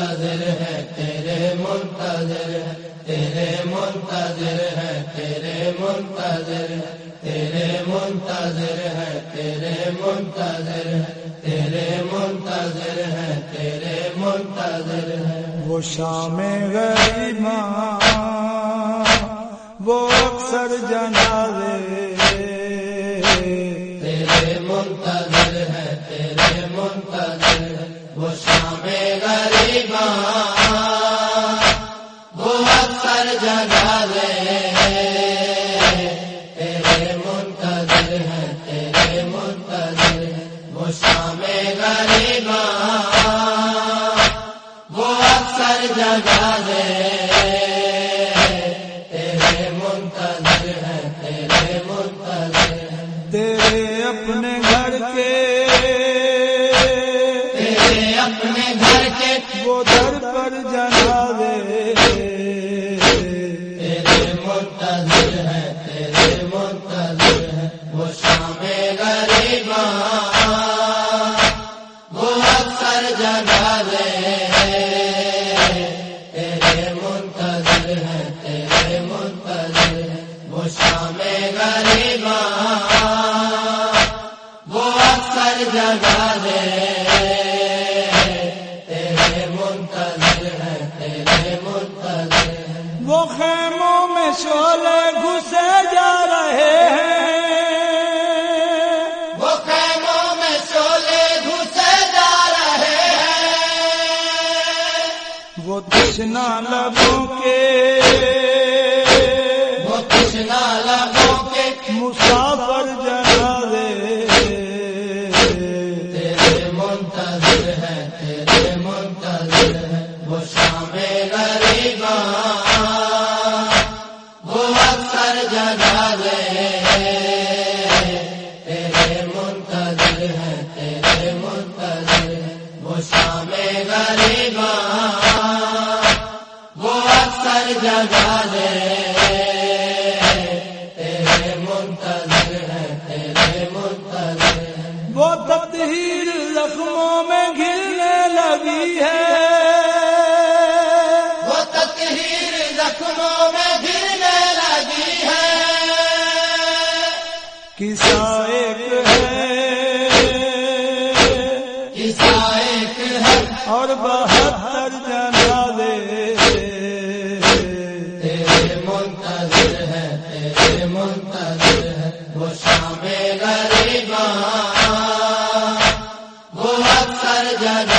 منتظر ہے تیرے منتظر ہے تیرے منتظر ہے تیرے منتظر ہے تیرے منتظر ہے تیرے منتظر ہے تیرے منتظر ہے تیرے منتظر ہے۔ وہ شام غریباں وہ اکثر جنازے۔ تیرے منتظر ہے تیرے منتظر ہے۔ وہ شام غریباں، وہ اکثر جگہ دے تیرے منتظر ہے تیرے منتظر ہے وہ شام غریباں، وہ اکثر جگہ دے تیرے منتظر ہے تیرے منتظر ہے تیرے اپنے اللہ وہ تشنا لبوں کے جگہ دے تیرے منتظر ہے تیرے منتظر ہے وہ تطہیر زخموں میں گرنے لگی ہے۔ وہ تطہیر زخموں میں گرنے لگی ہے۔ کسا ایک ہے۔ کسا ایک ہے۔ اور بہتر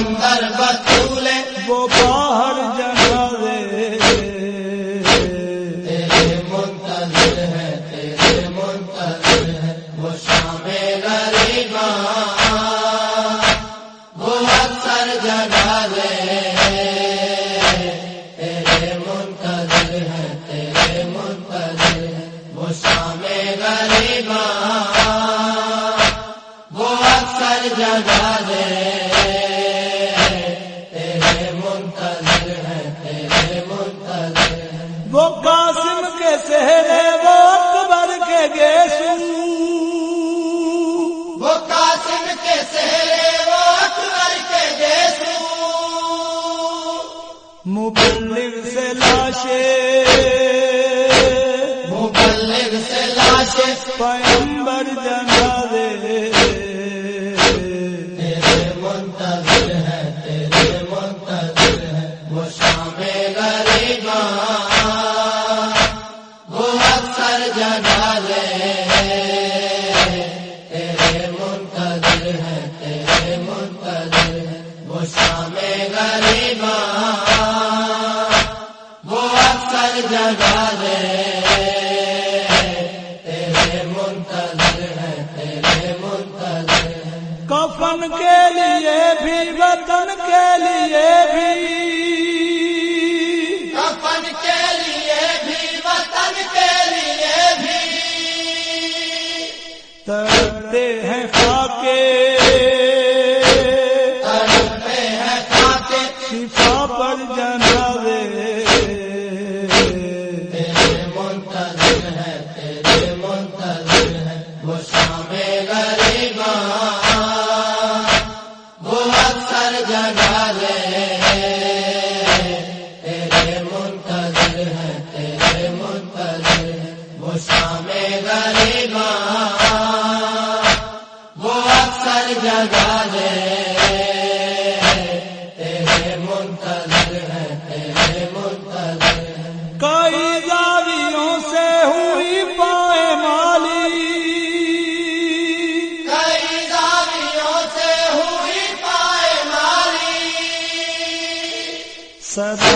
اندر بطولے وہ سہرے وہ اکبر کے گیسو۔ وہ قاسم کے سہرے وہ اکبر کے جیسو مبلغ سے لاشے۔ مبلغ سے لاشیں پیمبر جنازے۔ کے لیے شام غریباں وہ اکثر جگہ دے تیرے منتظر ہے تیرے منتظر ہے کئی سے ہوئی پائے مالی۔ کئی سے ہوئی پائے ماری سدا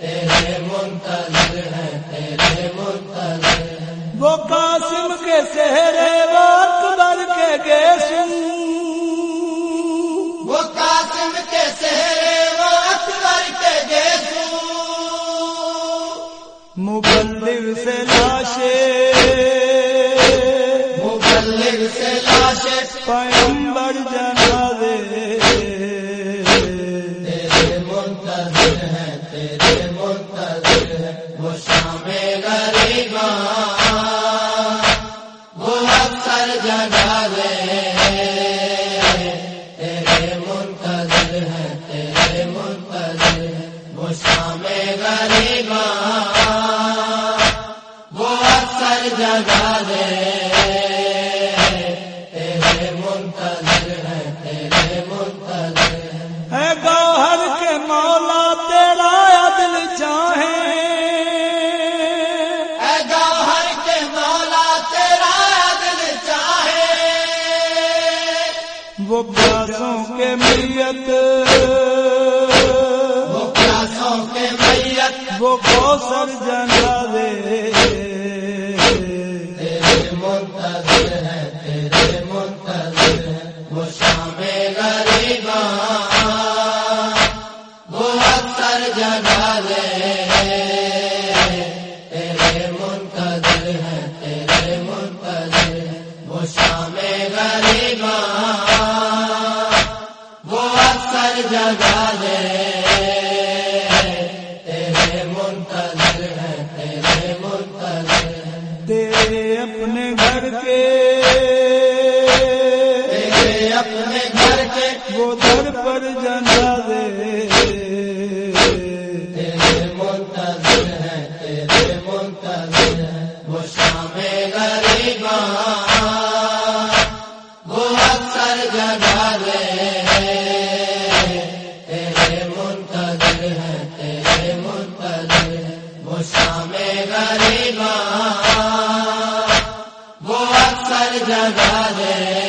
تیرے منتظر ہے تیرے منتظر ہے وہ قاسم کے سہرے وہ اکبر کے گیسو وہ قاسم کے سہرے وہ اکبر کے گیسو مبلغ تیرے منتظر ہے، وہ شام غریباں، وہ اکثر جگہ تیرے منتظر ہے، تیرے منتظر ہے، وہ شام غریباں، وہ اکثر جگہ وہ پیاسوں کے میت وہ پیاسوں کے میت۔ وہ کوسر جنازے۔ منتظر ہے تیرے جگہ دے وہ اکثر جگہ ہے۔